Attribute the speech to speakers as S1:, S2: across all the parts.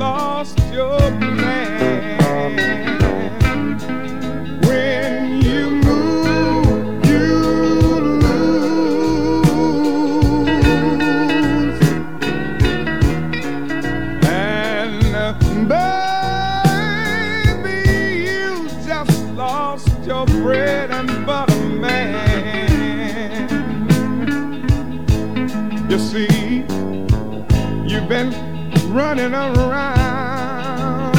S1: lost your plan. When you move, you lose. And baby, you just lost your bread and butter, man. You see, you've been running around,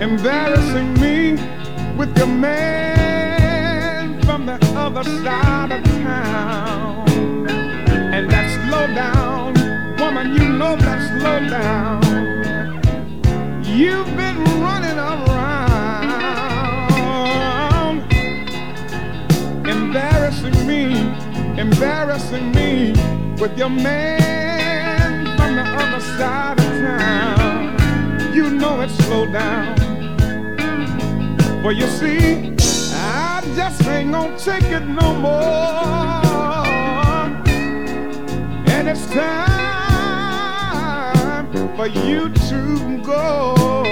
S1: embarrassing me with your man from the other side of town. And that slow down, woman, you know that slow down. You've been running around, embarrassing me, embarrassing me with your man side of town. You know it's slow down. For you see, I just ain't gonna take it no more. And it's time for you to go.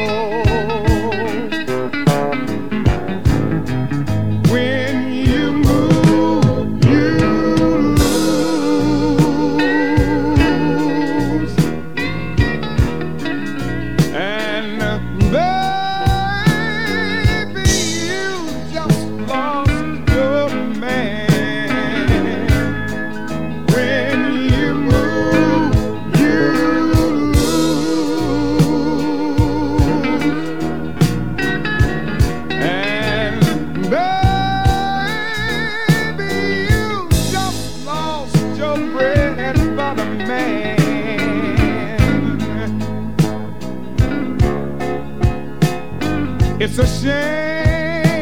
S1: It's a shame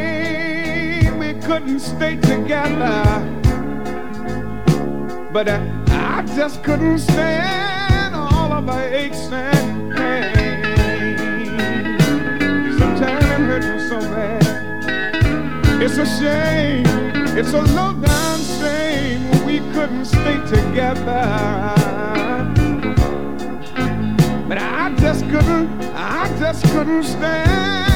S1: we couldn't stay together, but uh, I just couldn't stand all of the aches and pain. Sometimes it hurt me so bad. It's a shame, it's a low down shame we couldn't stay together. But I just couldn't, I just couldn't stand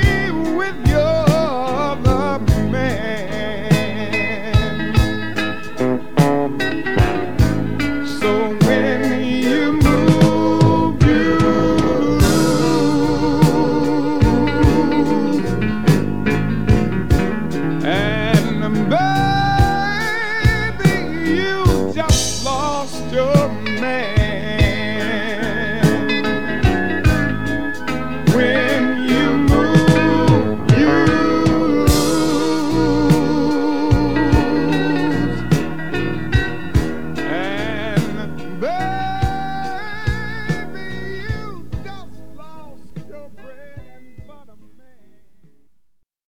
S1: just your